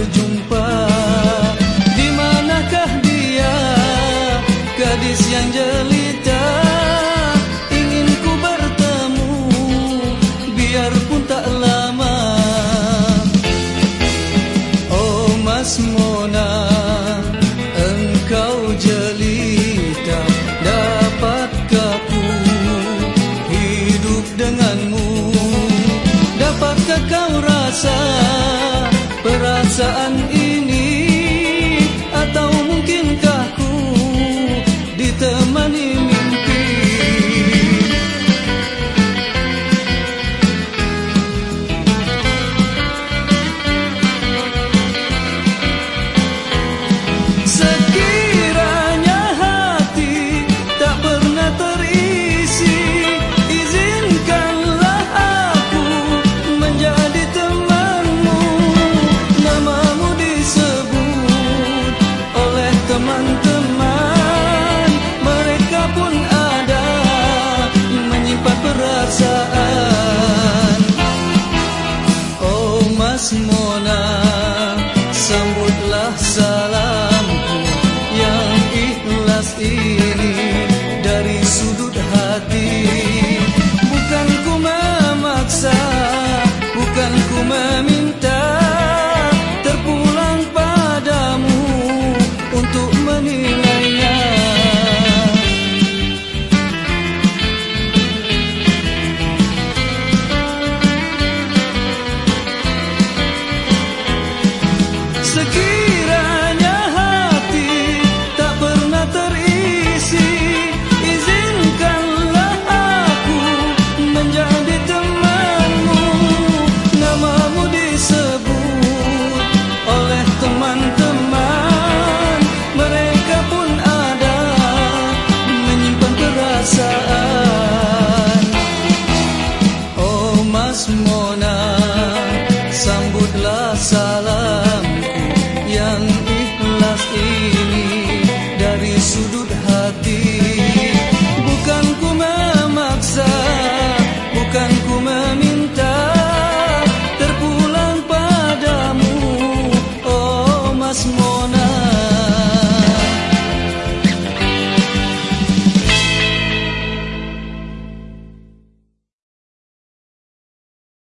berjumpa. Di manakah dia? Gadis yang jelita Ingin ku bertemu. Biarpun tak lama. Oh Mas Mona Engkau jelita Dapatkah ku Hidup denganmu? Dapatkah kau rasa عسى